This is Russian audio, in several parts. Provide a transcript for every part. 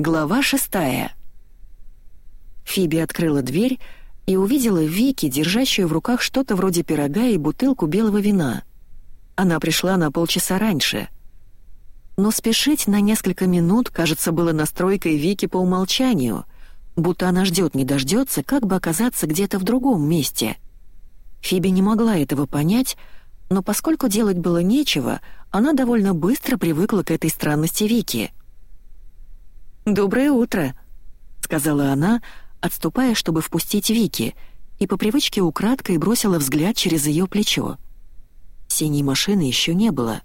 Глава шестая. Фиби открыла дверь и увидела Вики, держащую в руках что-то вроде пирога и бутылку белого вина. Она пришла на полчаса раньше. Но спешить на несколько минут, кажется, было настройкой Вики по умолчанию, будто она ждет не дождется, как бы оказаться где-то в другом месте. Фиби не могла этого понять, но поскольку делать было нечего, она довольно быстро привыкла к этой странности Вики — «Доброе утро», — сказала она, отступая, чтобы впустить Вики, и по привычке украдкой бросила взгляд через ее плечо. Синей машины еще не было.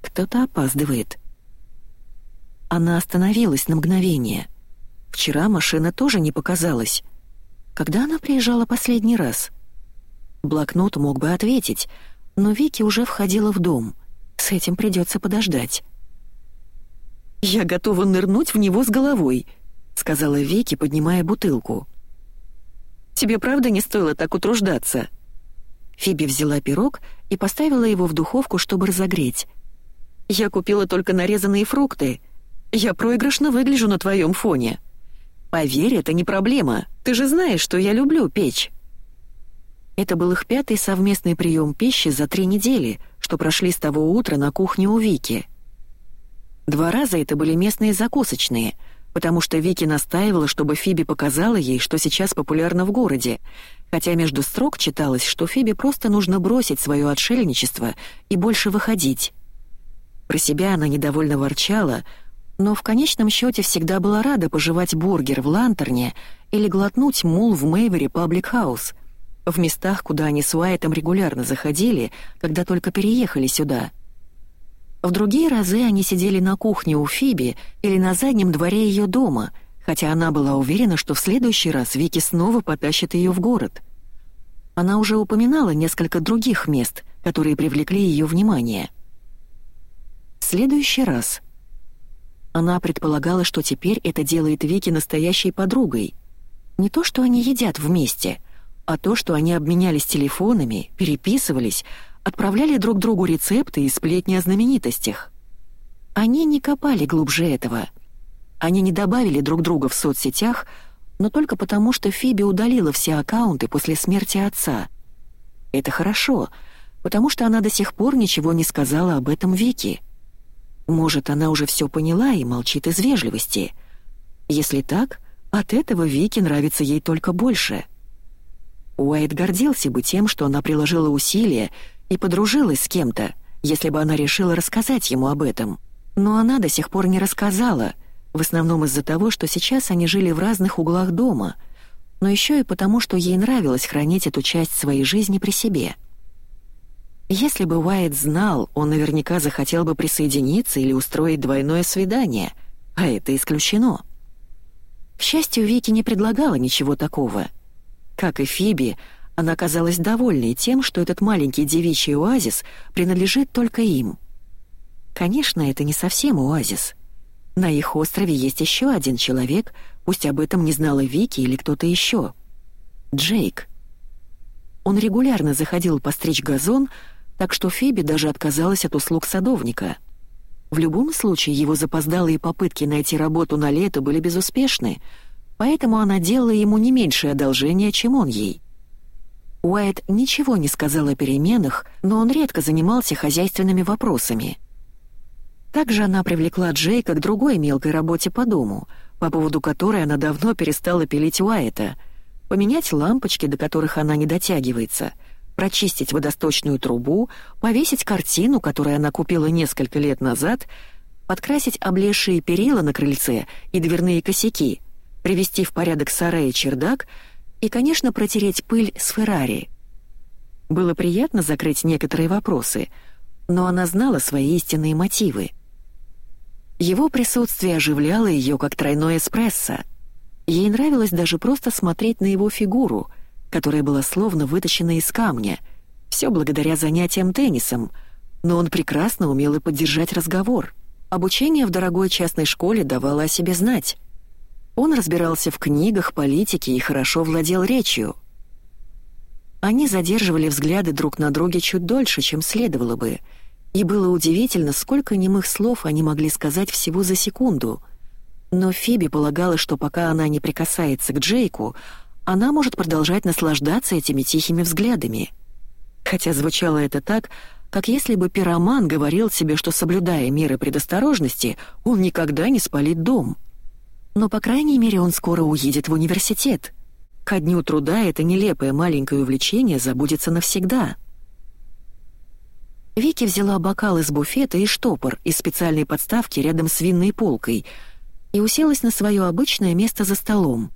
Кто-то опаздывает. Она остановилась на мгновение. Вчера машина тоже не показалась. Когда она приезжала последний раз? Блокнот мог бы ответить, но Вики уже входила в дом. С этим придется подождать. «Я готова нырнуть в него с головой», — сказала Вики, поднимая бутылку. «Тебе правда не стоило так утруждаться?» Фиби взяла пирог и поставила его в духовку, чтобы разогреть. «Я купила только нарезанные фрукты. Я проигрышно выгляжу на твоем фоне. Поверь, это не проблема. Ты же знаешь, что я люблю печь». Это был их пятый совместный прием пищи за три недели, что прошли с того утра на кухне у Вики — Два раза это были местные закусочные, потому что Вики настаивала, чтобы Фиби показала ей, что сейчас популярно в городе, хотя между строк читалось, что Фиби просто нужно бросить свое отшельничество и больше выходить. Про себя она недовольно ворчала, но в конечном счете всегда была рада пожевать бургер в Лантерне или глотнуть мул в Мейвери Паблик Хаус, в местах, куда они с Уайтом регулярно заходили, когда только переехали сюда — в другие разы они сидели на кухне у Фиби или на заднем дворе ее дома, хотя она была уверена, что в следующий раз Вики снова потащит ее в город. Она уже упоминала несколько других мест, которые привлекли ее внимание. В следующий раз. Она предполагала, что теперь это делает Вики настоящей подругой. Не то, что они едят вместе, а то, что они обменялись телефонами, переписывались, отправляли друг другу рецепты и сплетни о знаменитостях. Они не копали глубже этого. Они не добавили друг друга в соцсетях, но только потому, что Фиби удалила все аккаунты после смерти отца. Это хорошо, потому что она до сих пор ничего не сказала об этом Вики. Может, она уже все поняла и молчит из вежливости. Если так, от этого Вики нравится ей только больше. Уайт гордился бы тем, что она приложила усилия и подружилась с кем-то, если бы она решила рассказать ему об этом. Но она до сих пор не рассказала, в основном из-за того, что сейчас они жили в разных углах дома, но еще и потому, что ей нравилось хранить эту часть своей жизни при себе. Если бы Уайт знал, он наверняка захотел бы присоединиться или устроить двойное свидание, а это исключено. К счастью, Вики не предлагала ничего такого. Как и Фиби, она казалась довольной тем, что этот маленький девичий оазис принадлежит только им. Конечно, это не совсем оазис. На их острове есть еще один человек, пусть об этом не знала Вики или кто-то еще. Джейк. Он регулярно заходил постричь газон, так что Фиби даже отказалась от услуг садовника. В любом случае, его запоздалые попытки найти работу на лето были безуспешны, поэтому она делала ему не меньшее одолжение, чем он ей — Уайт ничего не сказал о переменах, но он редко занимался хозяйственными вопросами. Также она привлекла Джейка к другой мелкой работе по дому, по поводу которой она давно перестала пилить Уайта, поменять лампочки, до которых она не дотягивается, прочистить водосточную трубу, повесить картину, которую она купила несколько лет назад, подкрасить облезшие перила на крыльце и дверные косяки, привести в порядок сарай и чердак — и, конечно, протереть пыль с Феррари. Было приятно закрыть некоторые вопросы, но она знала свои истинные мотивы. Его присутствие оживляло ее, как тройной эспрессо. Ей нравилось даже просто смотреть на его фигуру, которая была словно вытащена из камня, все благодаря занятиям теннисом, но он прекрасно умел и поддержать разговор. Обучение в дорогой частной школе давало о себе знать. Он разбирался в книгах, политике и хорошо владел речью. Они задерживали взгляды друг на друге чуть дольше, чем следовало бы, и было удивительно, сколько немых слов они могли сказать всего за секунду. Но Фиби полагала, что пока она не прикасается к Джейку, она может продолжать наслаждаться этими тихими взглядами. Хотя звучало это так, как если бы пироман говорил себе, что, соблюдая меры предосторожности, он никогда не спалит дом. Но, по крайней мере, он скоро уедет в университет. Ко дню труда это нелепое маленькое увлечение забудется навсегда. Вики взяла бокал из буфета и штопор из специальной подставки рядом с винной полкой и уселась на свое обычное место за столом.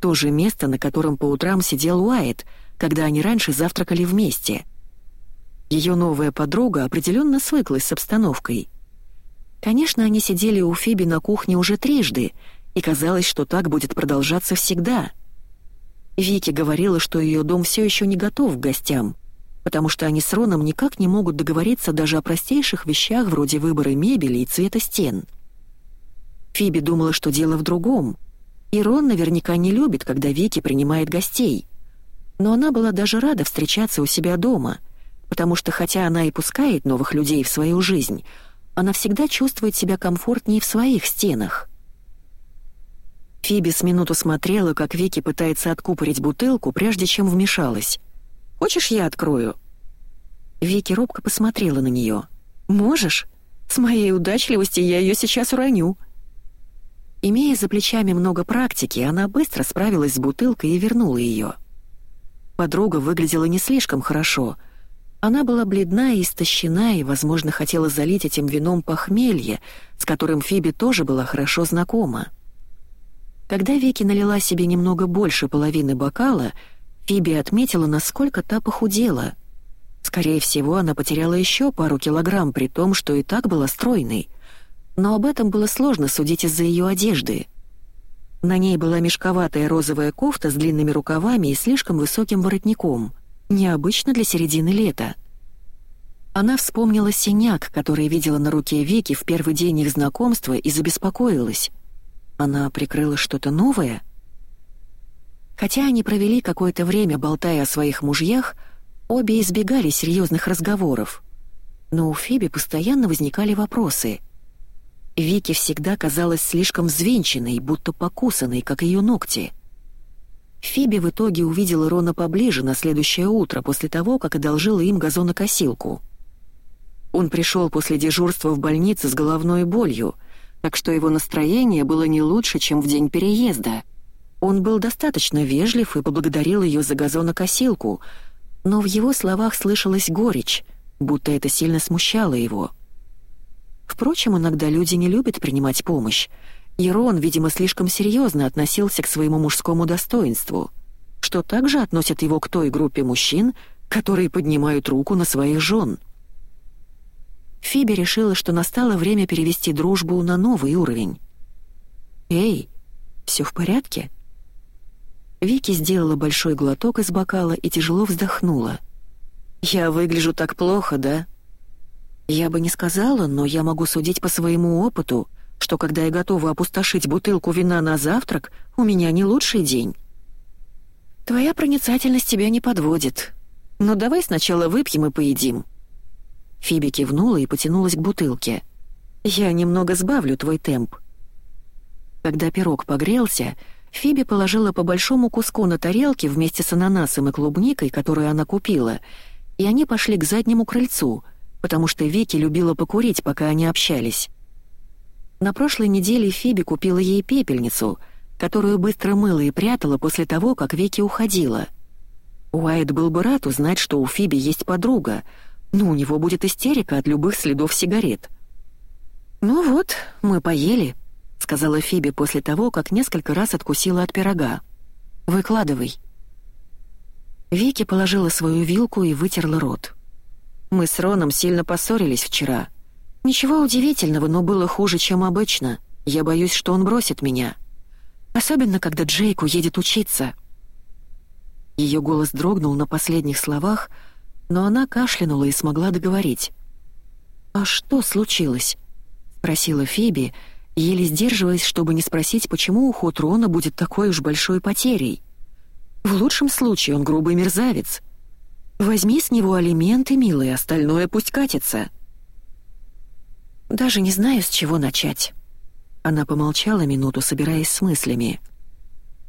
То же место, на котором по утрам сидел Уайт, когда они раньше завтракали вместе. Ее новая подруга определенно свыклась с обстановкой. Конечно, они сидели у Фиби на кухне уже трижды, и казалось, что так будет продолжаться всегда. Вики говорила, что ее дом все еще не готов к гостям, потому что они с Роном никак не могут договориться даже о простейших вещах вроде выбора мебели и цвета стен. Фиби думала, что дело в другом, и Рон наверняка не любит, когда Вики принимает гостей. Но она была даже рада встречаться у себя дома — потому что хотя она и пускает новых людей в свою жизнь, она всегда чувствует себя комфортнее в своих стенах. Фиби с минуту смотрела, как Вики пытается откупорить бутылку, прежде чем вмешалась. «Хочешь, я открою?» Вики робко посмотрела на нее. «Можешь? С моей удачливости я ее сейчас уроню». Имея за плечами много практики, она быстро справилась с бутылкой и вернула ее. Подруга выглядела не слишком хорошо — она была бледна и истощена, и, возможно, хотела залить этим вином похмелье, с которым Фиби тоже была хорошо знакома. Когда Вики налила себе немного больше половины бокала, Фиби отметила, насколько та похудела. Скорее всего, она потеряла еще пару килограмм, при том, что и так была стройной. Но об этом было сложно судить из-за ее одежды. На ней была мешковатая розовая кофта с длинными рукавами и слишком высоким воротником — Необычно для середины лета. Она вспомнила синяк, который видела на руке Вики в первый день их знакомства и забеспокоилась. Она прикрыла что-то новое? Хотя они провели какое-то время, болтая о своих мужьях, обе избегали серьезных разговоров. Но у Фиби постоянно возникали вопросы. Вики всегда казалась слишком взвинченной, будто покусанной, как ее ногти — Фиби в итоге увидела Рона поближе на следующее утро после того, как одолжила им газонокосилку. Он пришел после дежурства в больнице с головной болью, так что его настроение было не лучше, чем в день переезда. Он был достаточно вежлив и поблагодарил ее за газонокосилку, но в его словах слышалась горечь, будто это сильно смущало его. Впрочем, иногда люди не любят принимать помощь, и Рон, видимо, слишком серьезно относился к своему мужскому достоинству, что также относит его к той группе мужчин, которые поднимают руку на своих жен. Фиби решила, что настало время перевести дружбу на новый уровень. «Эй, все в порядке?» Вики сделала большой глоток из бокала и тяжело вздохнула. «Я выгляжу так плохо, да?» «Я бы не сказала, но я могу судить по своему опыту», что когда я готова опустошить бутылку вина на завтрак, у меня не лучший день. Твоя проницательность тебя не подводит. Но давай сначала выпьем и поедим. Фиби кивнула и потянулась к бутылке. Я немного сбавлю твой темп. Когда пирог погрелся, Фиби положила по большому куску на тарелке вместе с ананасом и клубникой, которую она купила, и они пошли к заднему крыльцу, потому что Вики любила покурить, пока они общались. На прошлой неделе Фиби купила ей пепельницу, которую быстро мыла и прятала после того, как Вики уходила. Уайт был бы рад узнать, что у Фиби есть подруга, но у него будет истерика от любых следов сигарет. «Ну вот, мы поели», — сказала Фиби после того, как несколько раз откусила от пирога. «Выкладывай». Вики положила свою вилку и вытерла рот. «Мы с Роном сильно поссорились вчера», — Ничего удивительного, но было хуже, чем обычно. Я боюсь, что он бросит меня. Особенно, когда Джейк уедет учиться. Ее голос дрогнул на последних словах, но она кашлянула и смогла договорить. «А что случилось?» — спросила Фиби, еле сдерживаясь, чтобы не спросить, почему уход Рона будет такой уж большой потерей. В лучшем случае он грубый мерзавец. Возьми с него алименты, милый, остальное пусть катится. Даже не знаю, с чего начать. Она помолчала минуту, собираясь с мыслями.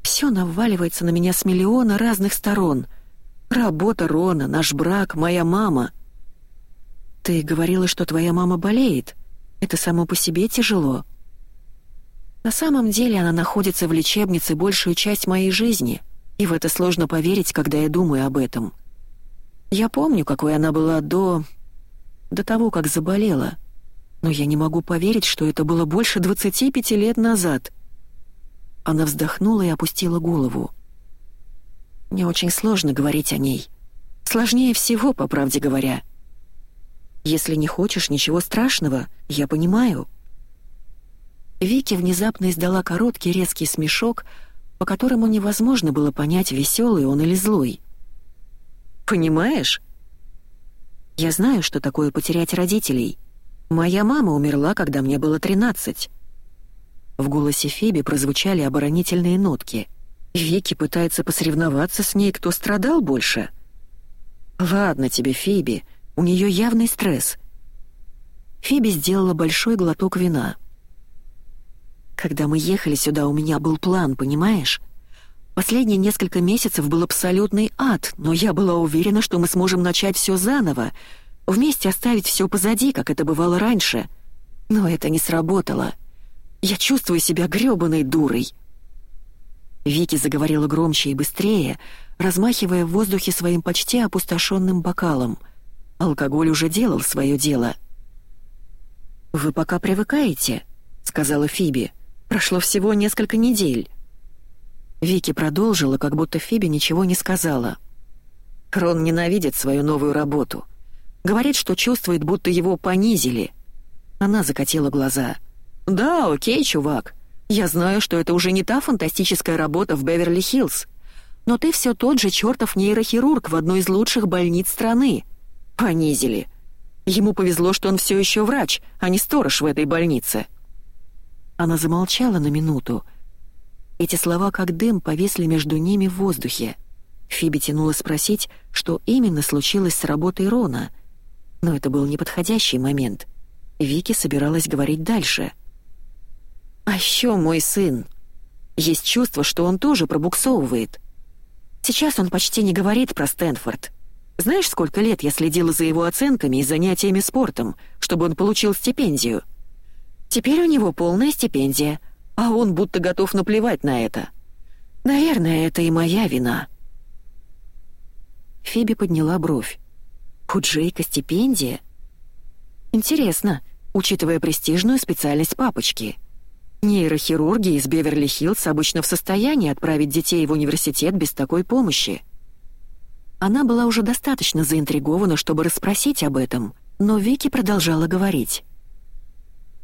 «Все наваливается на меня с миллиона разных сторон. Работа Рона, наш брак, моя мама». «Ты говорила, что твоя мама болеет. Это само по себе тяжело». «На самом деле она находится в лечебнице большую часть моей жизни, и в это сложно поверить, когда я думаю об этом. Я помню, какой она была до... до того, как заболела» но я не могу поверить, что это было больше 25 лет назад. Она вздохнула и опустила голову. Мне очень сложно говорить о ней. Сложнее всего, по правде говоря. Если не хочешь ничего страшного, я понимаю. Вики внезапно издала короткий резкий смешок, по которому невозможно было понять, веселый он или злой. «Понимаешь?» «Я знаю, что такое потерять родителей», Моя мама умерла, когда мне было 13. В голосе Фиби прозвучали оборонительные нотки. Вики пытается посоревноваться с ней, кто страдал больше. Ладно тебе, Фиби, у нее явный стресс. Фиби сделала большой глоток вина. Когда мы ехали сюда, у меня был план, понимаешь? Последние несколько месяцев был абсолютный ад, но я была уверена, что мы сможем начать все заново, Вместе оставить все позади, как это бывало раньше. Но это не сработало. Я чувствую себя грёбаной дурой. Вики заговорила громче и быстрее, размахивая в воздухе своим почти опустошенным бокалом. Алкоголь уже делал свое дело. «Вы пока привыкаете», — сказала Фиби. «Прошло всего несколько недель». Вики продолжила, как будто Фиби ничего не сказала. «Рон ненавидит свою новую работу. Говорит, что чувствует, будто его понизили. Она закатила глаза. «Да, окей, чувак. Я знаю, что это уже не та фантастическая работа в Беверли-Хиллз. Но ты все тот же чертов нейрохирург в одной из лучших больниц страны. Понизили. Ему повезло, что он все еще врач, а не сторож в этой больнице». Она замолчала на минуту. Эти слова как дым повисли между ними в воздухе. Фиби тянула спросить, что именно случилось с работой Рона — но это был неподходящий момент. Вики собиралась говорить дальше. «А еще мой сын. Есть чувство, что он тоже пробуксовывает. Сейчас он почти не говорит про Стэнфорд. Знаешь, сколько лет я следила за его оценками и занятиями спортом, чтобы он получил стипендию? Теперь у него полная стипендия, а он будто готов наплевать на это. Наверное, это и моя вина». Фиби подняла бровь. У Джейка стипендия? Интересно, учитывая престижную специальность папочки. Нейрохирурги из Беверли-Хиллз обычно в состоянии отправить детей в университет без такой помощи. Она была уже достаточно заинтригована, чтобы расспросить об этом, но Вики продолжала говорить.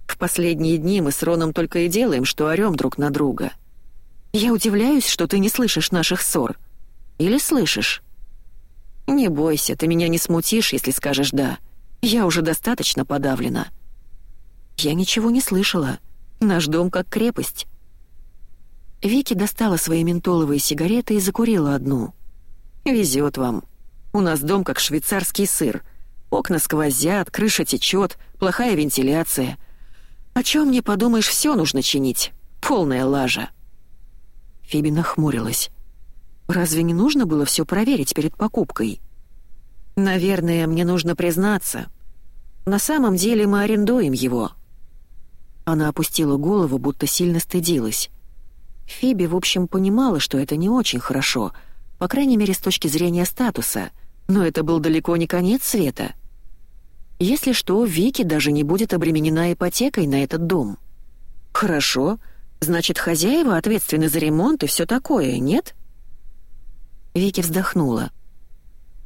«В последние дни мы с Роном только и делаем, что орём друг на друга. Я удивляюсь, что ты не слышишь наших ссор. Или слышишь?» «Не бойся, ты меня не смутишь, если скажешь «да». Я уже достаточно подавлена». «Я ничего не слышала. Наш дом как крепость». Вики достала свои ментоловые сигареты и закурила одну. «Везет вам. У нас дом как швейцарский сыр. Окна сквозят, крыша течет, плохая вентиляция. О чем не подумаешь, все нужно чинить. Полная лажа». Фиби нахмурилась. Разве не нужно было все проверить перед покупкой? Наверное, мне нужно признаться. На самом деле мы арендуем его. Она опустила голову, будто сильно стыдилась. Фиби, в общем, понимала, что это не очень хорошо, по крайней мере, с точки зрения статуса, но это был далеко не конец света. Если что, Вики даже не будет обременена ипотекой на этот дом. Хорошо, значит, хозяева ответственны за ремонт и все такое, нет? Вики вздохнула.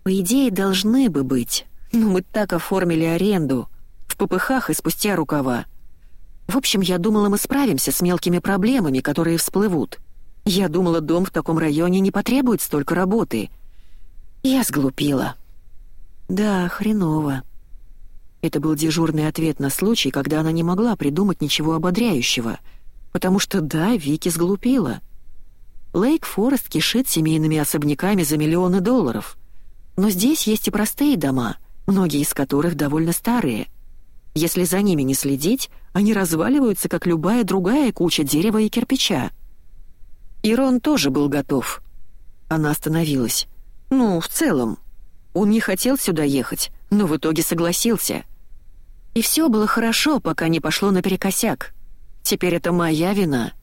«По идее, должны бы быть, но мы так оформили аренду, в попыхах и спустя рукава. В общем, я думала, мы справимся с мелкими проблемами, которые всплывут. Я думала, дом в таком районе не потребует столько работы. Я сглупила». «Да, хреново». Это был дежурный ответ на случай, когда она не могла придумать ничего ободряющего, потому что да, Вики сглупила — Лейк-Форест кишит семейными особняками за миллионы долларов. Но здесь есть и простые дома, многие из которых довольно старые. Если за ними не следить, они разваливаются, как любая другая куча дерева и кирпича. Ирон тоже был готов. Она остановилась. Ну, в целом. Он не хотел сюда ехать, но в итоге согласился. И все было хорошо, пока не пошло наперекосяк. Теперь это моя вина.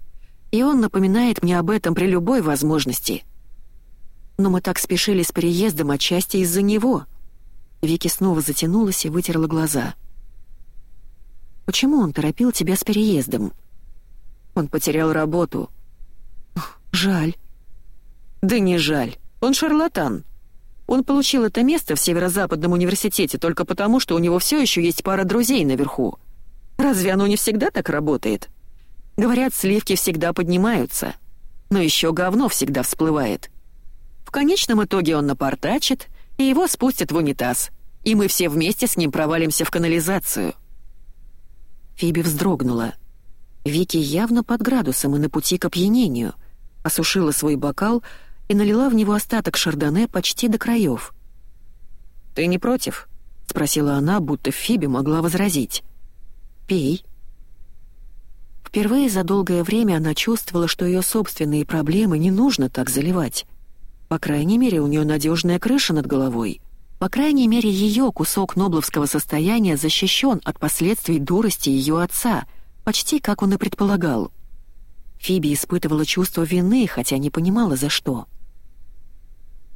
И он напоминает мне об этом при любой возможности. Но мы так спешили с переездом отчасти из-за него. Вики снова затянулась и вытерла глаза. «Почему он торопил тебя с переездом?» «Он потерял работу». «Жаль». «Да не жаль. Он шарлатан. Он получил это место в Северо-Западном университете только потому, что у него все еще есть пара друзей наверху. Разве оно не всегда так работает? Говорят, сливки всегда поднимаются, но еще говно всегда всплывает. В конечном итоге он напортачит, и его спустят в унитаз, и мы все вместе с ним провалимся в канализацию. Фиби вздрогнула. Вики явно под градусом и на пути к опьянению. Осушила свой бокал — и налила в него остаток шардоне почти до краев. «Ты не против?» — спросила она, будто Фиби могла возразить. «Пей». Впервые за долгое время она чувствовала, что ее собственные проблемы не нужно так заливать. По крайней мере, у нее надежная крыша над головой. По крайней мере, ее кусок нобловского состояния защищен от последствий дурости ее отца, почти как он и предполагал. Фиби испытывала чувство вины, хотя не понимала, за что.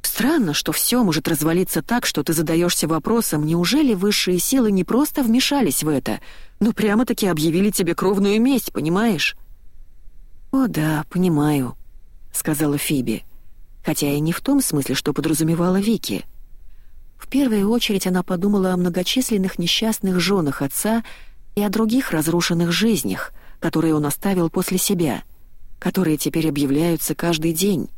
Странно, что все может развалиться так, что ты задаешься вопросом, неужели высшие силы не просто вмешались в это, но прямо-таки объявили тебе кровную месть, понимаешь? «О да, понимаю», — сказала Фиби, хотя и не в том смысле, что подразумевала Вики. Первую очередь она подумала о многочисленных несчастных женах отца и о других разрушенных жизнях, которые он оставил после себя, которые теперь объявляются каждый день.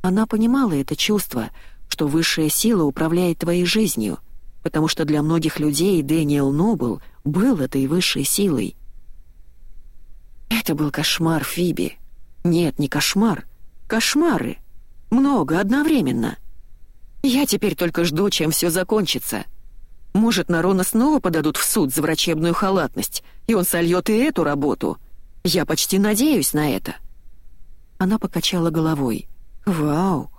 Она понимала это чувство, что высшая сила управляет твоей жизнью, потому что для многих людей Дэниел Нобл был этой высшей силой. Это был кошмар Фиби. Нет, не кошмар. Кошмары. Много одновременно. Я теперь только жду, чем все закончится. Может, Нарона снова подадут в суд за врачебную халатность, и он сольет и эту работу. Я почти надеюсь на это. Она покачала головой. «Вау!»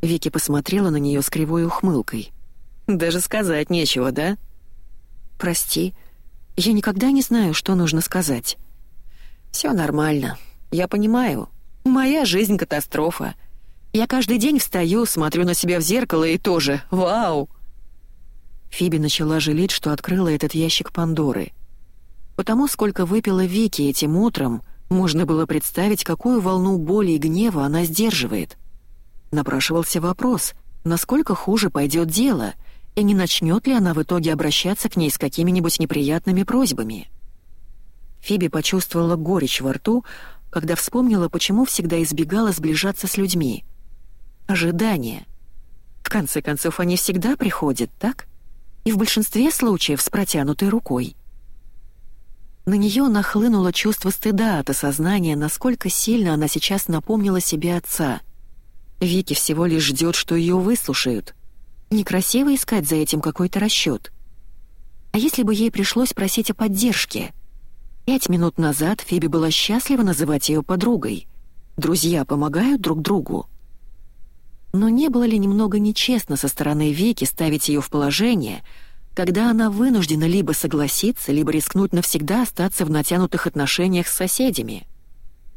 Вики посмотрела на нее с кривой ухмылкой. «Даже сказать нечего, да?» «Прости, я никогда не знаю, что нужно сказать». «Все нормально. Я понимаю. Моя жизнь — катастрофа. Я каждый день встаю, смотрю на себя в зеркало и тоже «Вау!» Фиби начала жалеть, что открыла этот ящик Пандоры. Потому сколько выпила Вики этим утром — можно было представить, какую волну боли и гнева она сдерживает. Напрашивался вопрос, насколько хуже пойдет дело, и не начнет ли она в итоге обращаться к ней с какими-нибудь неприятными просьбами. Фиби почувствовала горечь во рту, когда вспомнила, почему всегда избегала сближаться с людьми. Ожидание. В конце концов, они всегда приходят, так? И в большинстве случаев с протянутой рукой. На нее нахлынуло чувство стыда от осознания, насколько сильно она сейчас напомнила себе отца. Вики всего лишь ждет, что ее выслушают. Некрасиво искать за этим какой-то расчет. А если бы ей пришлось просить о поддержке? Пять минут назад Фиби была счастлива называть ее подругой. Друзья помогают друг другу. Но не было ли немного нечестно со стороны Вики ставить ее в положение — когда она вынуждена либо согласиться, либо рискнуть навсегда остаться в натянутых отношениях с соседями.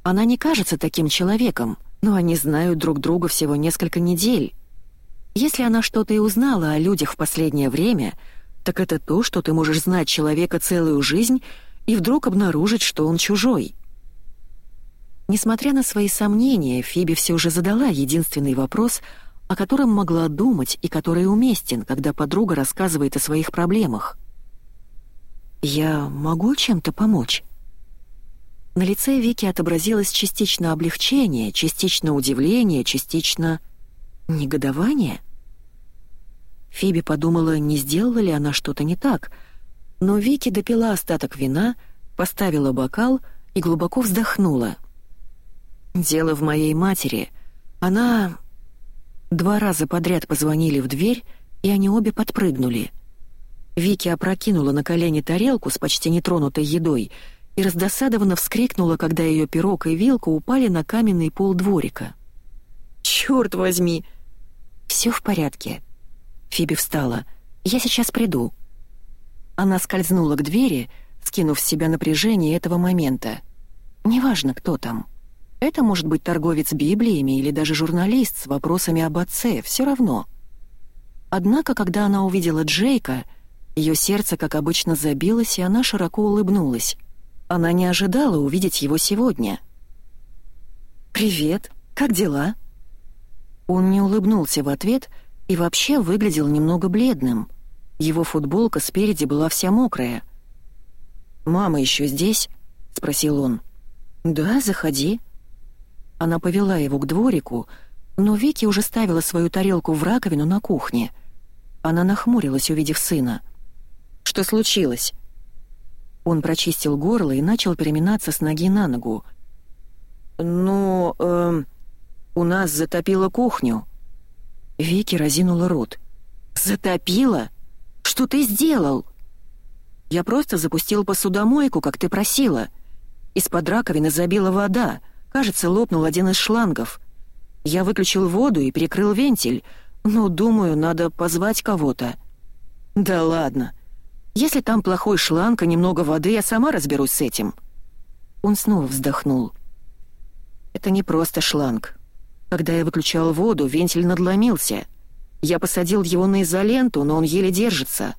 Она не кажется таким человеком, но они знают друг друга всего несколько недель. Если она что-то и узнала о людях в последнее время, так это то, что ты можешь знать человека целую жизнь и вдруг обнаружить, что он чужой. Несмотря на свои сомнения, Фиби все же задала единственный вопрос — о котором могла думать и который уместен, когда подруга рассказывает о своих проблемах. «Я могу чем-то помочь?» На лице Вики отобразилось частично облегчение, частично удивление, частично негодование. Фиби подумала, не сделала ли она что-то не так, но Вики допила остаток вина, поставила бокал и глубоко вздохнула. «Дело в моей матери. Она Два раза подряд позвонили в дверь, и они обе подпрыгнули. Вики опрокинула на колени тарелку с почти нетронутой едой и раздосадованно вскрикнула, когда ее пирог и вилка упали на каменный пол дворика. «Черт возьми!» «Все в порядке». Фиби встала. «Я сейчас приду». Она скользнула к двери, скинув с себя напряжение этого момента. «Неважно, кто там. Это может быть торговец Библиями или даже журналист с вопросами об отце, все равно». Однако, когда она увидела Джейка, ее сердце, как обычно, забилось, и она широко улыбнулась. Она не ожидала увидеть его сегодня. «Привет, как дела?» Он не улыбнулся в ответ и вообще выглядел немного бледным. Его футболка спереди была вся мокрая. «Мама еще здесь?» — спросил он. «Да, заходи». Она повела его к дворику, но Вики уже ставила свою тарелку в раковину на кухне. Она нахмурилась, увидев сына — что случилось?» Он прочистил горло и начал переминаться с ноги на ногу. «Ну, э, у нас затопило кухню». Вики разинула рот. «Затопило? Что ты сделал?» «Я просто запустил посудомойку, как ты просила. Из-под раковины забила вода. Кажется, лопнул один из шлангов. Я выключил воду и перекрыл вентиль, но, думаю, надо позвать кого-то». «Да ладно. Если там плохой шланг и немного воды, я сама разберусь с этим». Он снова вздохнул. «Это не просто шланг. Когда я выключал воду, вентиль надломился. Я посадил его на изоленту, но он еле держится».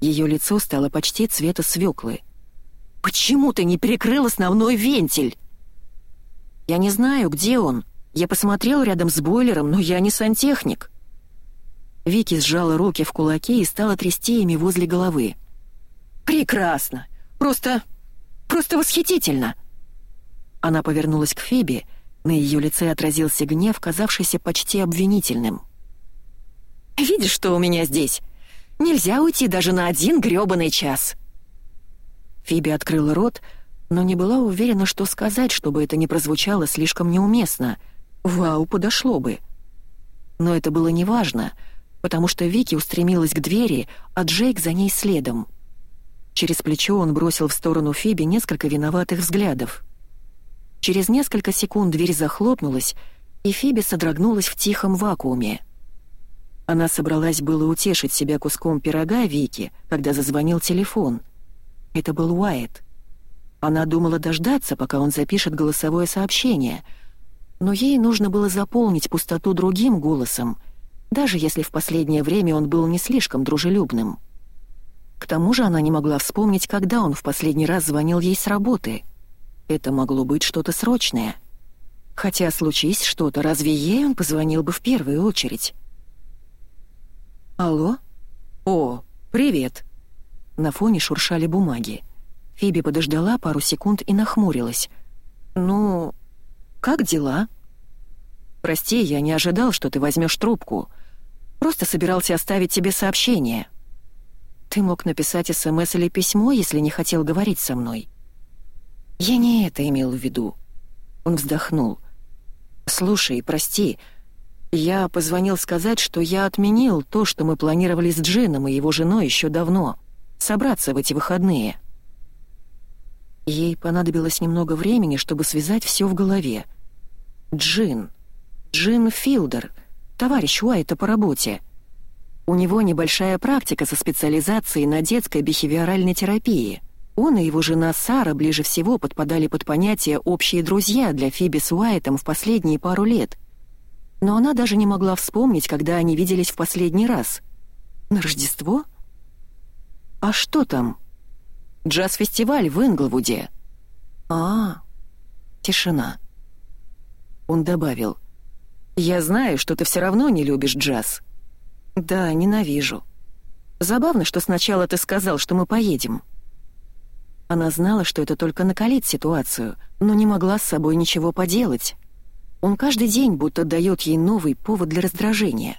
Ее лицо стало почти цвета свеклы. «Почему ты не перекрыл основной вентиль?» «Я не знаю, где он. Я посмотрел рядом с бойлером, но я не сантехник». Вики сжала руки в кулаки и стала трясти ими возле головы. «Прекрасно! Просто... просто восхитительно!» Она повернулась к Фиби, на ее лице отразился гнев, казавшийся почти обвинительным. «Видишь, что у меня здесь? Нельзя уйти даже на один грёбаный час!» Фиби открыла рот, но не была уверена, что сказать, чтобы это не прозвучало слишком неуместно. «Вау, подошло бы!» Но это было неважно — потому что Вики устремилась к двери, а Джейк за ней следом. Через плечо он бросил в сторону Фиби несколько виноватых взглядов. Через несколько секунд дверь захлопнулась, и Фиби содрогнулась в тихом вакууме. Она собралась было утешить себя куском пирога Вики, когда зазвонил телефон. Это был Уайт. Она думала дождаться, пока он запишет голосовое сообщение, но ей нужно было заполнить пустоту другим голосом — даже если в последнее время он был не слишком дружелюбным. К тому же она не могла вспомнить, когда он в последний раз звонил ей с работы. Это могло быть что-то срочное. Хотя случись что-то, разве ей он позвонил бы в первую очередь? «Алло? О, привет!» На фоне шуршали бумаги. Фиби подождала пару секунд и нахмурилась. «Ну, как дела?» «Прости, я не ожидал, что ты возьмешь трубку. Просто собирался оставить тебе сообщение. Ты мог написать СМС или письмо, если не хотел говорить со мной. Я не это имел в виду. Он вздохнул. Слушай, прости. Я позвонил сказать, что я отменил то, что мы планировали с Джином и его женой еще давно. Собраться в эти выходные. Ей понадобилось немного времени, чтобы связать все в голове. Джин. Джин Филдер — товарищ Уайта по работе. У него небольшая практика со специализацией на детской бихевиоральной терапии. Он и его жена Сара ближе всего подпадали под понятие «общие друзья» для Фиби с Уайтом в последние пару лет. Но она даже не могла вспомнить, когда они виделись в последний раз. На Рождество? А что там? Джаз-фестиваль в Инглвуде. А, тишина. Он добавил — «Я знаю, что ты все равно не любишь джаз». «Да, ненавижу. Забавно, что сначала ты сказал, что мы поедем». Она знала, что это только накалит ситуацию, но не могла с собой ничего поделать. Он каждый день будто дает ей новый повод для раздражения.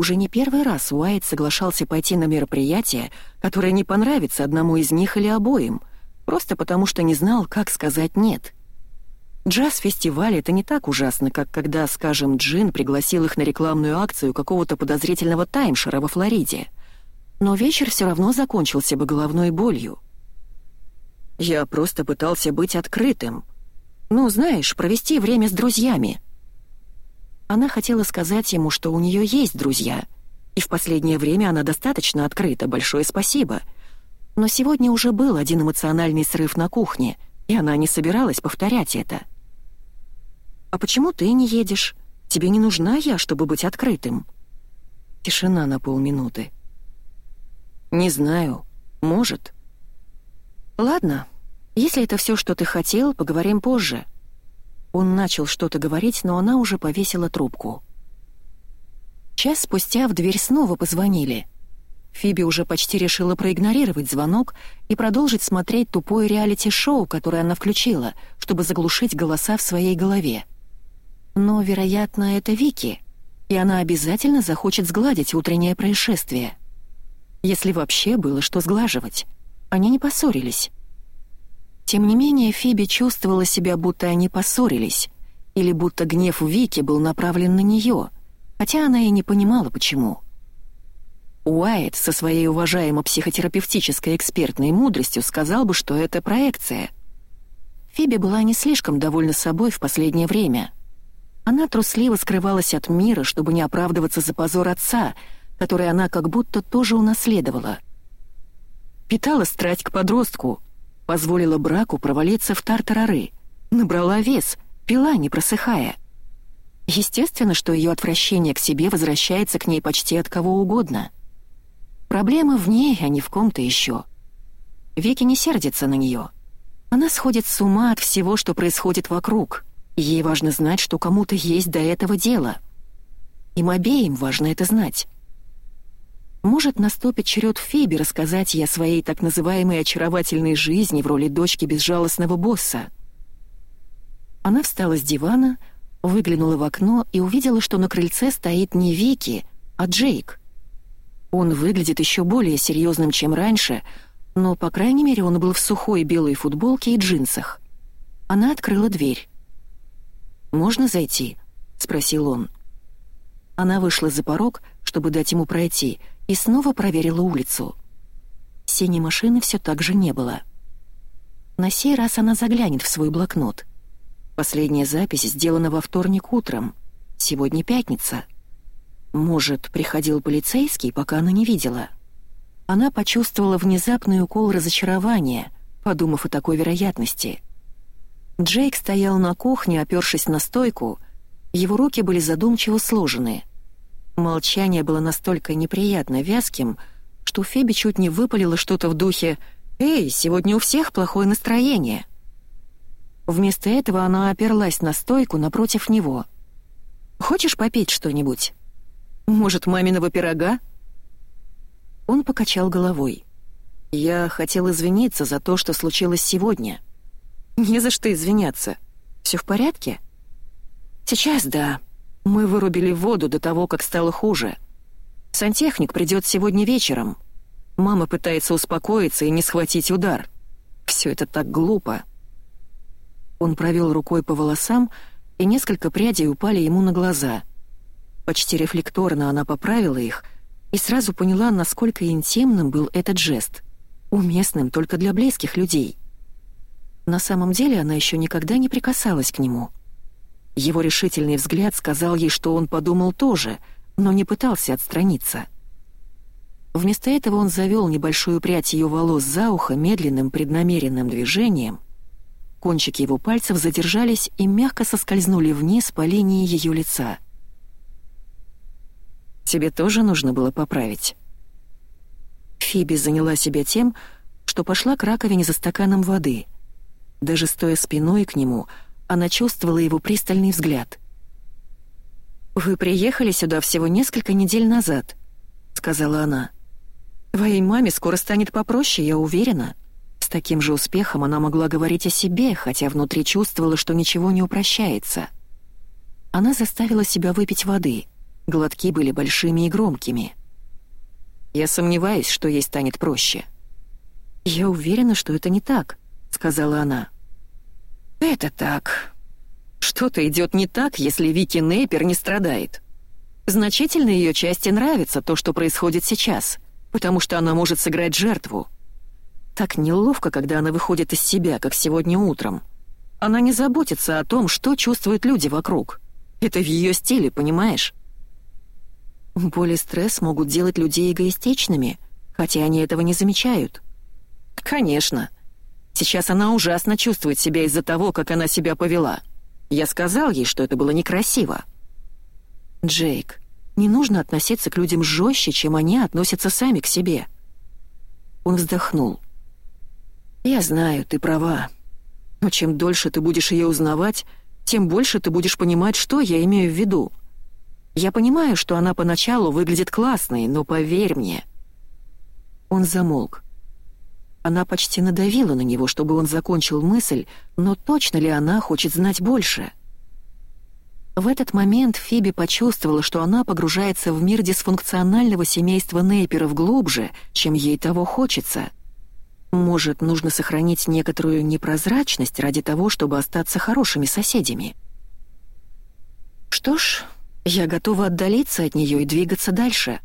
Уже не первый раз Уайт соглашался пойти на мероприятие, которое не понравится одному из них или обоим, просто потому что не знал, как сказать «нет». Джаз-фестиваль — это не так ужасно, как когда, скажем, Джин пригласил их на рекламную акцию какого-то подозрительного таймшера во Флориде. но вечер все равно закончился бы головной болью. Я просто пытался быть открытым. Ну, знаешь, провести время с друзьями. Она хотела сказать ему, что у нее есть друзья, и в последнее время она достаточно открыта, большое спасибо. Но сегодня уже был один эмоциональный срыв на кухне, и она не собиралась повторять это. «А почему ты не едешь? Тебе не нужна я, чтобы быть открытым?» Тишина на полминуты. «Не знаю. Может». «Ладно, если это все, что ты хотел, поговорим позже». Он начал что-то говорить, но она уже повесила трубку. Час спустя в дверь снова позвонили. Фиби уже почти решила проигнорировать звонок и продолжить смотреть тупое реалити-шоу, которое она включила, чтобы заглушить голоса в своей голове. Но, вероятно, это Вики, и она обязательно захочет сгладить утреннее происшествие. Если вообще было что сглаживать. Они не поссорились. Тем не менее, Фиби чувствовала себя, будто они поссорились, или будто гнев Вики был направлен на нее, хотя она и не понимала, почему. Уайт со своей уважаемой психотерапевтической экспертной мудростью сказал бы, что это проекция. Фиби была не слишком довольна собой в последнее время. Она трусливо скрывалась от мира, чтобы не оправдываться за позор отца, который она как будто тоже унаследовала — питала страсть к подростку, позволила браку провалиться в тартарары, набрала вес, пила, не просыхая. Естественно, что ее отвращение к себе возвращается к ней почти от кого угодно. Проблема в ней, а не в ком-то еще. Веки не сердится на нее. Она сходит с ума от всего, что происходит вокруг. Ей важно знать, что кому-то есть до этого дело. Им обеим важно это знать. Может, наступит черед Фиби рассказать ей о своей так называемой очаровательной жизни в роли дочки безжалостного босса. Она встала с дивана, выглянула в окно и увидела, что на крыльце стоит не Вики, а Джейк. Он выглядит еще более серьезным, чем раньше, но, по крайней мере, он был в сухой белой футболке и джинсах. Она открыла дверь. «Можно зайти?» — спросил он. Она вышла за порог, чтобы дать ему пройти, и снова проверила улицу. Синей машины все так же не было. На сей раз она заглянет в свой блокнот. Последняя запись сделана во вторник утром. Сегодня пятница. Может, приходил полицейский, пока она не видела. Она почувствовала внезапный укол разочарования, подумав о такой вероятности. Джейк стоял на кухне, опершись на стойку, его руки были задумчиво сложены — Молчание было настолько неприятно вязким, что Феби чуть не выпалила что-то в духе «Эй, сегодня у всех плохое настроение». Вместо этого она оперлась на стойку напротив него. «Хочешь попить что-нибудь? Может, маминого пирога?» Он покачал головой. «Я хотел извиниться за то, что случилось сегодня». «Не за что извиняться. Все в порядке?» «Сейчас да», мы вырубили воду до того, как стало хуже. Сантехник придет сегодня вечером. Мама пытается успокоиться и не схватить удар. Все это так глупо. Он провел рукой по волосам, и несколько прядей упали ему на глаза. Почти рефлекторно она поправила их и сразу поняла, насколько интимным был этот жест, уместным только для близких людей. На самом деле она еще никогда не прикасалась к нему — его решительный взгляд сказал ей, что он подумал тоже, но не пытался отстраниться. Вместо этого он завел небольшую прядь ее волос за ухо медленным преднамеренным движением. Кончики его пальцев задержались и мягко соскользнули вниз по линии ее лица. «Тебе тоже нужно было поправить». Фиби заняла себя тем, что пошла к раковине за стаканом воды. Даже стоя спиной к нему — она чувствовала его пристальный взгляд. «Вы приехали сюда всего несколько недель назад», — сказала она. «Твоей маме скоро станет попроще, я уверена». С таким же успехом она могла говорить о себе, хотя внутри чувствовала, что ничего не упрощается. Она заставила себя выпить воды. Глотки были большими и громкими. «Я сомневаюсь, что ей станет проще». «Я уверена, что это не так», — сказала она. «Это так. Что-то идет не так, если Вики Нейпер не страдает. Значительно ее части нравится то, что происходит сейчас. потому что она может сыграть жертву. Так неловко, когда она выходит из себя, как сегодня утром. Она не заботится о том, что чувствуют люди вокруг. Это в ее стиле, понимаешь? Боль и стресс могут делать людей эгоистичными, хотя они этого не замечают. Конечно. Сейчас она ужасно чувствует себя из-за того, как она себя повела. Я сказал ей, что это было некрасиво. Джейк, не нужно относиться к людям жестче, чем они относятся сами к себе. Он вздохнул. «Я знаю, ты права. Но чем дольше ты будешь ее узнавать, тем больше ты будешь понимать, что я имею в виду. Я понимаю, что она поначалу выглядит классной, но поверь мне...» Он замолк. Она почти надавила на него, чтобы он закончил мысль, но точно ли она хочет знать больше? В этот момент Фиби почувствовала, что она погружается в мир дисфункционального семейства Нейперов глубже, чем ей того хочется. Может, нужно сохранить некоторую непрозрачность ради того, чтобы остаться хорошими соседями. Что ж, я готова отдалиться от нее и двигаться дальше.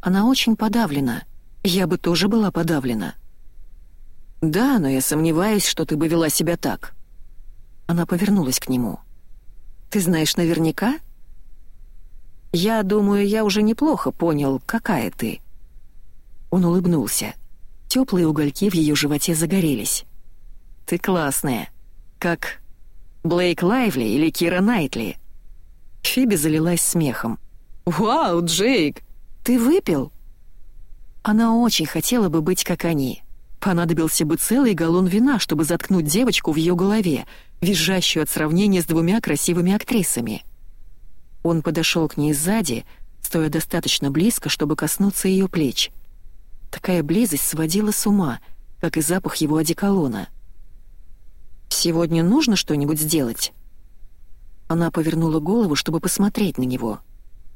Она очень подавлена. Я бы тоже была подавлена. Да, но я сомневаюсь, что ты бы вела себя так. Она повернулась к нему. Ты знаешь наверняка? Я думаю, я уже неплохо понял, какая ты. Он улыбнулся. Теплые угольки в ее животе загорелись. «Ты классная. Как Блейк Лайвли или Кира Найтли?» Фиби залилась смехом. «Вау, Джейк! Ты выпил?» Она очень хотела бы быть как они. Понадобился бы целый галлон вина, чтобы заткнуть девочку в ее голове, визжащую от сравнения с двумя красивыми актрисами. Он подошел к ней сзади, стоя достаточно близко, чтобы коснуться ее плеч — Такая близость сводила с ума, как и запах его одеколона. «Сегодня нужно что-нибудь сделать?» Она повернула голову, чтобы посмотреть на него.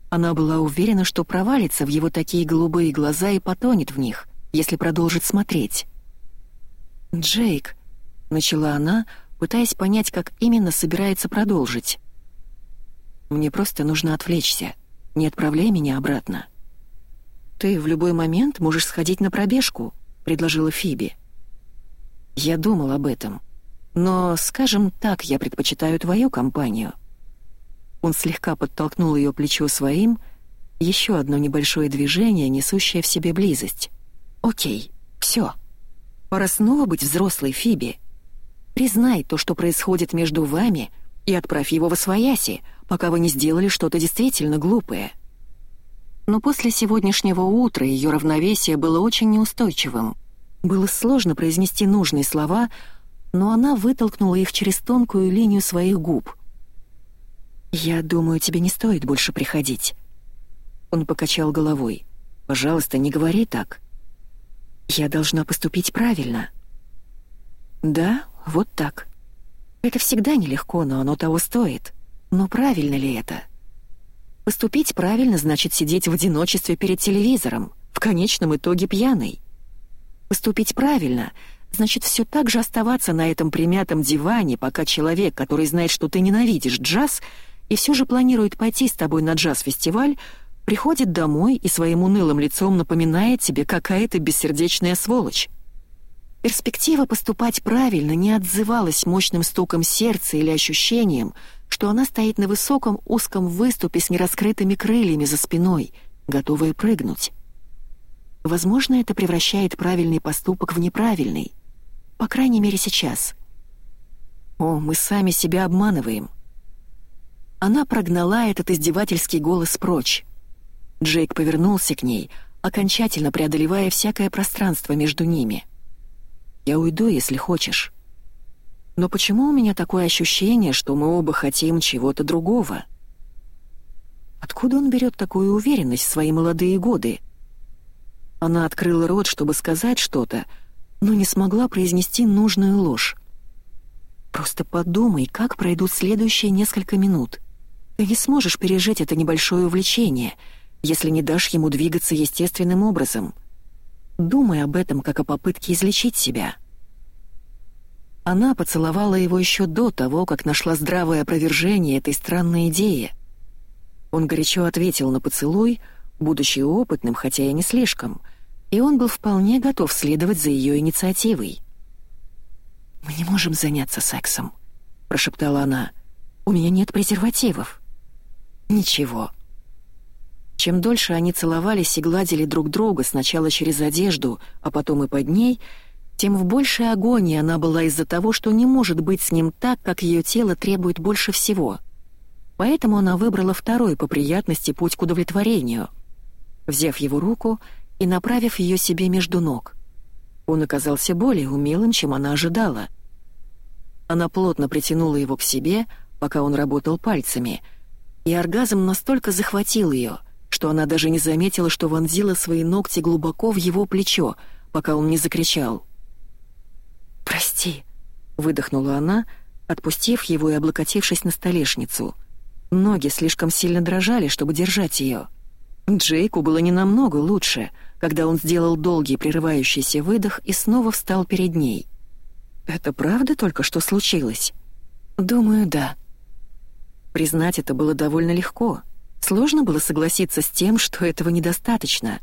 Она была уверена, что провалится в его такие голубые глаза и потонет в них, если продолжит смотреть. «Джейк», — начала она, пытаясь понять, как именно собирается продолжить. «Мне просто нужно отвлечься. Не отправляй меня обратно». «Ты в любой момент можешь сходить на пробежку», — предложила Фиби. «Я думал об этом. Но, скажем так, я предпочитаю твою компанию». Он слегка подтолкнул ее плечо своим, еще одно небольшое движение, несущее в себе близость. «Окей, все. Пора снова быть взрослой, Фиби. Признай то, что происходит между вами, и отправь его во свояси, пока вы не сделали что-то действительно глупое» но после сегодняшнего утра ее равновесие было очень неустойчивым. Было сложно произнести нужные слова, но она вытолкнула их через тонкую линию своих губ. «Я думаю, тебе не стоит больше приходить». Он покачал головой. «Пожалуйста, не говори так. Я должна поступить правильно». «Да, вот так. Это всегда нелегко, но оно того стоит. Но правильно ли это?» Поступить правильно значит сидеть в одиночестве перед телевизором, в конечном итоге пьяный. Поступить правильно значит все так же оставаться на этом примятом диване, пока человек, который знает, что ты ненавидишь джаз, и все же планирует пойти с тобой на джаз-фестиваль, приходит домой и своим унылым лицом напоминает тебе, какая ты бессердечная сволочь. Перспектива поступать правильно не отзывалась мощным стуком сердца или ощущением — что она стоит на высоком узком выступе с нераскрытыми крыльями за спиной, готовая прыгнуть. Возможно, это превращает правильный поступок в неправильный. По крайней мере, сейчас. О, мы сами себя обманываем. Она прогнала этот издевательский голос прочь. Джейк повернулся к ней, окончательно преодолевая всякое пространство между ними. «Я уйду, если хочешь». Но почему у меня такое ощущение, что мы оба хотим чего-то другого? Откуда он берет такую уверенность в свои молодые годы? Она открыла рот, чтобы сказать что-то, но не смогла произнести нужную ложь. Просто подумай, как пройдут следующие несколько минут. Ты не сможешь пережить это небольшое увлечение, если не дашь ему двигаться естественным образом. Думай об этом как о попытке излечить себя. Она поцеловала его еще до того, как нашла здравое опровержение этой странной идеи. Он горячо ответил на поцелуй, будучи опытным, хотя и не слишком, и он был вполне готов следовать за ее инициативой. «Мы не можем заняться сексом», — прошептала она. «У меня нет презервативов». «Ничего». Чем дольше они целовались и гладили друг друга сначала через одежду, а потом и под ней, тем в большей агонии она была из-за того, что не может быть с ним так, как ее тело требует больше всего. Поэтому она выбрала второй по приятности путь к удовлетворению. Взяв его руку и направив ее себе между ног. Он оказался более умелым, чем она ожидала. Она плотно притянула его к себе, пока он работал пальцами, и оргазм настолько захватил ее, что она даже не заметила, что вонзила свои ногти глубоко в его плечо, пока он не закричал. «Прости», — выдохнула она, отпустив его и облокотившись на столешницу. Ноги слишком сильно дрожали, чтобы держать ее. Джейку было не намного лучше, когда он сделал долгий прерывающийся выдох и снова встал перед ней. «Это правда только что случилось?» «Думаю, да». Признать это было довольно легко. Сложно было согласиться с тем, что этого недостаточно.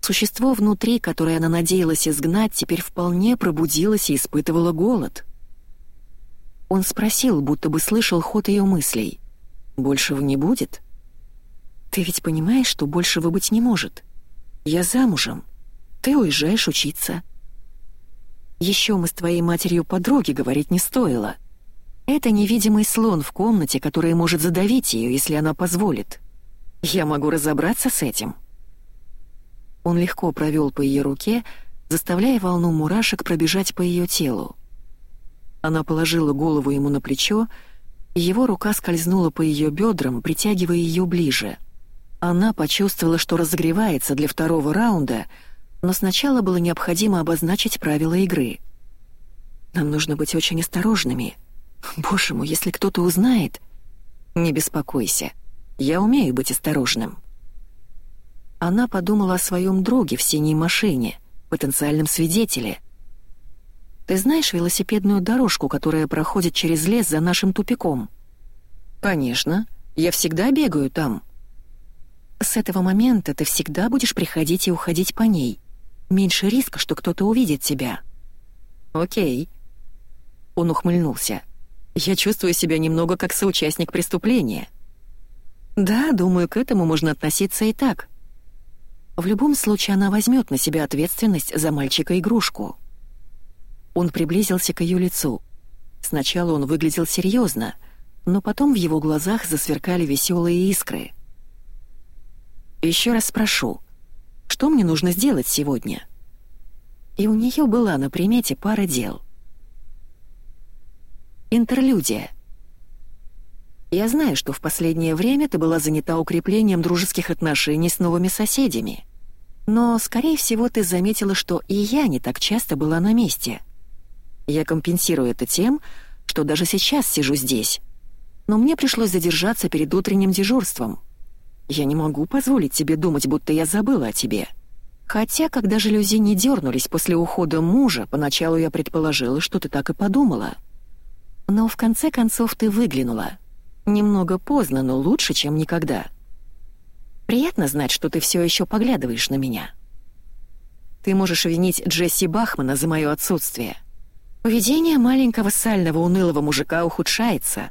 Существо внутри, которое она надеялась изгнать, теперь вполне пробудилось и испытывало голод. Он спросил, будто бы слышал ход ее мыслей. «Большего не будет?» «Ты ведь понимаешь, что большего быть не может? Я замужем. Ты уезжаешь учиться. Еще мы с твоей матерью подруги говорить не стоило. Это невидимый слон в комнате, который может задавить ее, если она позволит. Я могу разобраться с этим». Он легко провел по ее руке, заставляя волну мурашек пробежать по ее телу. Она положила голову ему на плечо, и его рука скользнула по ее бедрам, притягивая ее ближе. Она почувствовала, что разогревается для второго раунда, но сначала было необходимо обозначить правила игры. «Нам нужно быть очень осторожными. Боже мой, если кто-то узнает...» «Не беспокойся. Я умею быть осторожным». Она подумала о своем друге в синей машине, потенциальном свидетеле. «Ты знаешь велосипедную дорожку, которая проходит через лес за нашим тупиком?» «Конечно. Я всегда бегаю там». «С этого момента ты всегда будешь приходить и уходить по ней. Меньше риска, что кто-то увидит тебя». «Окей». Он ухмыльнулся. «Я чувствую себя немного как соучастник преступления». «Да, думаю, к этому можно относиться и так», в любом случае она возьмет на себя ответственность за мальчика-игрушку. Он приблизился к ее лицу. Сначала он выглядел серьезно, но потом в его глазах засверкали веселые искры. «Еще раз спрошу, что мне нужно сделать сегодня?» И у нее была на примете пара дел. Интерлюдия. Я знаю, что в последнее время ты была занята укреплением дружеских отношений с новыми соседями. Но, скорее всего, ты заметила, что и я не так часто была на месте. Я компенсирую это тем, что даже сейчас сижу здесь. Но мне пришлось задержаться перед утренним дежурством. Я не могу позволить тебе думать, будто я забыла о тебе. Хотя, когда жалюзи не дернулись после ухода мужа, поначалу я предположила, что ты так и подумала. Но в конце концов ты выглянула — Немного поздно, но лучше, чем никогда. Приятно знать, что ты все еще поглядываешь на меня. Ты можешь винить Джесси Бахмана за мое отсутствие. Поведение маленького сального унылого мужика ухудшается.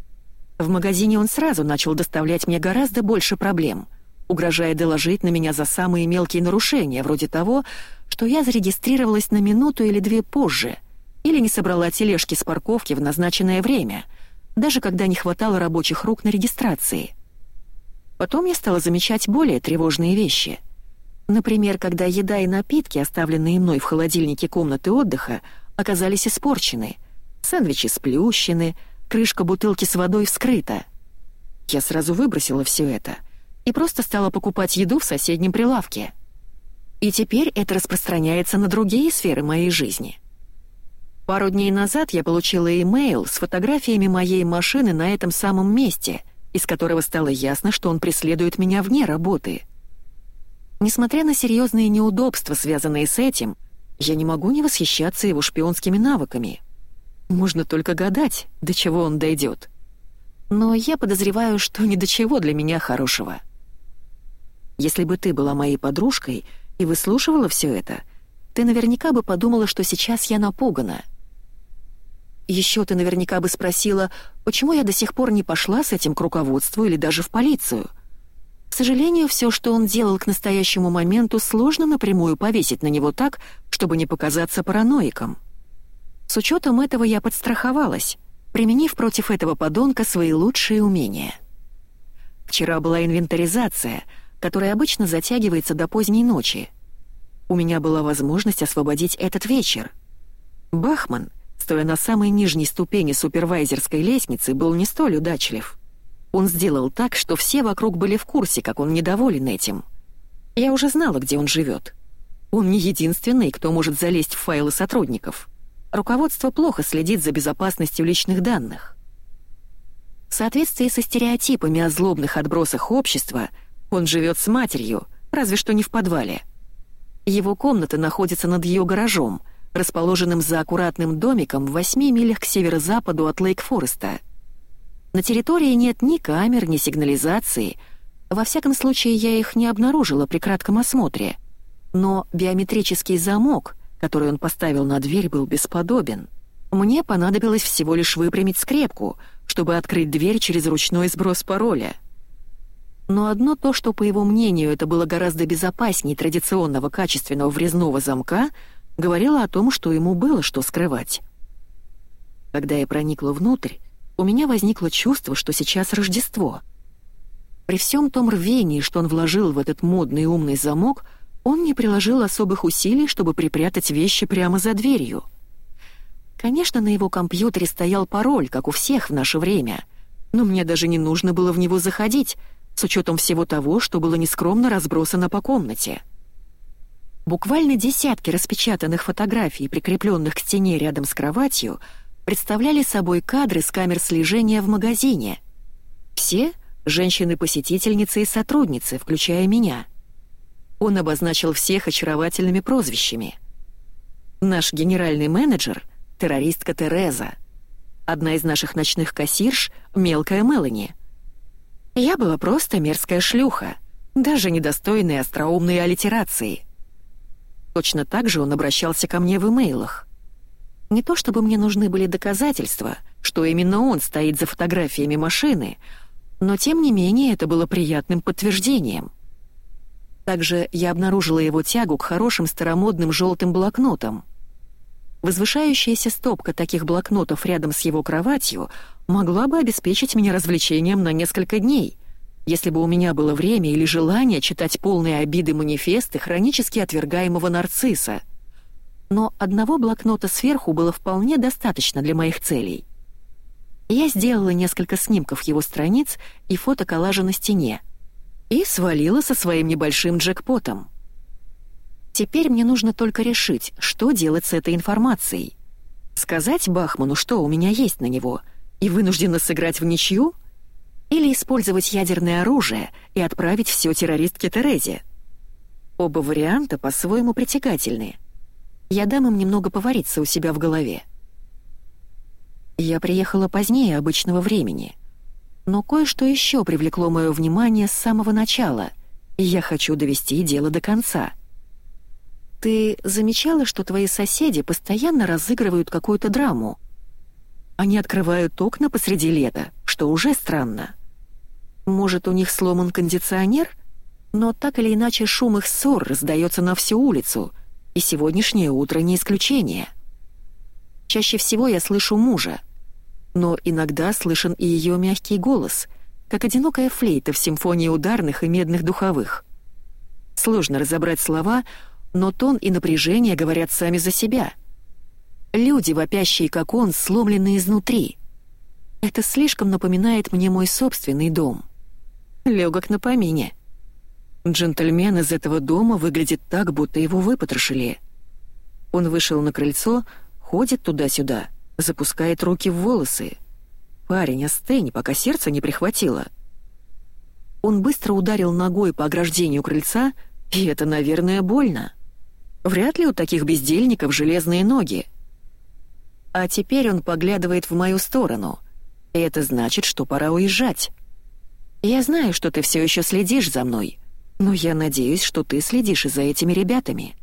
В магазине он сразу начал доставлять мне гораздо больше проблем, угрожая доложить на меня за самые мелкие нарушения, вроде того, что я зарегистрировалась на минуту или две позже, или не собрала тележки с парковки в назначенное время — даже когда не хватало рабочих рук на регистрации. Потом я стала замечать более тревожные вещи. Например, когда еда и напитки, оставленные мной в холодильнике комнаты отдыха, оказались испорчены, сэндвичи сплющены, крышка бутылки с водой вскрыта. Я сразу выбросила все это и просто стала покупать еду в соседнем прилавке. И теперь это распространяется на другие сферы моей жизни. Пару дней назад я получила имейл с фотографиями моей машины на этом самом месте, из которого стало ясно, что он преследует меня вне работы. Несмотря на серьезные неудобства, связанные с этим, я не могу не восхищаться его шпионскими навыками. Можно только гадать, до чего он дойдет. Но я подозреваю, что ни до чего для меня хорошего. Если бы ты была моей подружкой, и выслушивала все это, ты наверняка бы подумала, что сейчас я напугана. Еще ты наверняка бы спросила, почему я до сих пор не пошла с этим к руководству или даже в полицию. К сожалению, все, что он делал к настоящему моменту, сложно напрямую повесить на него так, чтобы не показаться параноиком. С учетом этого я подстраховалась, применив против этого подонка свои лучшие умения. Вчера была инвентаризация, которая обычно затягивается до поздней ночи. У меня была возможность освободить этот вечер. Бахман — стоя на самой нижней ступени супервайзерской лестницы, был не столь удачлив. Он сделал так, что все вокруг были в курсе, как он недоволен этим. Я уже знала, где он живет. Он не единственный, кто может залезть в файлы сотрудников. Руководство плохо следит за безопасностью личных данных. В соответствии со стереотипами о злобных отбросах общества, он живет с матерью, разве что не в подвале. Его комната находится над ее гаражом — расположенным за аккуратным домиком в восьми милях к северо-западу от Лейк-Фореста. На территории нет ни камер, ни сигнализации. Во всяком случае, я их не обнаружила при кратком осмотре. Но биометрический замок, который он поставил на дверь, был бесподобен. Мне понадобилось всего лишь выпрямить скрепку, чтобы открыть дверь через ручной сброс пароля. Но одно то, что, по его мнению, это было гораздо безопаснее традиционного качественного врезного замка — говорила о том, что ему было что скрывать. Когда я проникла внутрь, у меня возникло чувство, что сейчас Рождество. При всем том рвении, что он вложил в этот модный умный замок, он не приложил особых усилий, чтобы припрятать вещи прямо за дверью. Конечно, на его компьютере стоял пароль, как у всех в наше время, но мне даже не нужно было в него заходить, с учетом всего того, что было нескромно разбросано по комнате. Буквально десятки распечатанных фотографий, прикрепленных к стене рядом с кроватью, представляли собой кадры с камер слежения в магазине. Все — женщины-посетительницы и сотрудницы, включая меня. Он обозначил всех очаровательными прозвищами. Наш генеральный менеджер — террористка Тереза. Одна из наших ночных кассирш — мелкая Мелани. Я была просто мерзкая шлюха, даже недостойной остроумной аллитерации — Точно так же он обращался ко мне в имейлах. Не то чтобы мне нужны были доказательства, что именно он стоит за фотографиями машины, но тем не менее это было приятным подтверждением. Также я обнаружила его тягу к хорошим старомодным желтым блокнотам. Возвышающаяся стопка таких блокнотов рядом с его кроватью могла бы обеспечить меня развлечением на несколько дней — если бы у меня было время или желание читать полные обиды манифесты хронически отвергаемого нарцисса. Но одного блокнота сверху было вполне достаточно для моих целей. Я сделала несколько снимков его страниц и фотоколлажа на стене и свалила со своим небольшим джекпотом. Теперь мне нужно только решить, что делать с этой информацией. Сказать Бахману, что у меня есть на него, и вынуждена сыграть в ничью — или использовать ядерное оружие и отправить все террористке Терезе. Оба варианта по-своему притягательные. Я дам им немного повариться у себя в голове. Я приехала позднее обычного времени. Но кое-что еще привлекло мое внимание с самого начала, и я хочу довести дело до конца. Ты замечала, что твои соседи постоянно разыгрывают какую-то драму? Они открывают окна посреди лета, что уже странно. Может, у них сломан кондиционер? Но так или иначе шум их ссор раздается на всю улицу, и сегодняшнее утро не исключение. Чаще всего я слышу мужа, но иногда слышен и ее мягкий голос, как одинокая флейта в симфонии ударных и медных духовых. Сложно разобрать слова, но тон и напряжение говорят сами за себя. Люди, вопящие как он, сломлены изнутри. Это слишком напоминает мне мой собственный дом легок на помине. Джентльмен из этого дома выглядит так, будто его выпотрошили. Он вышел на крыльцо, ходит туда-сюда, запускает руки в волосы. Парень, остынь, пока сердце не прихватило. Он быстро ударил ногой по ограждению крыльца, и это, наверное, больно. Вряд ли у таких бездельников железные ноги. А теперь он поглядывает в мою сторону. Это значит, что пора уезжать. Я знаю, что ты все еще следишь за мной, Но я надеюсь, что ты следишь и за этими ребятами».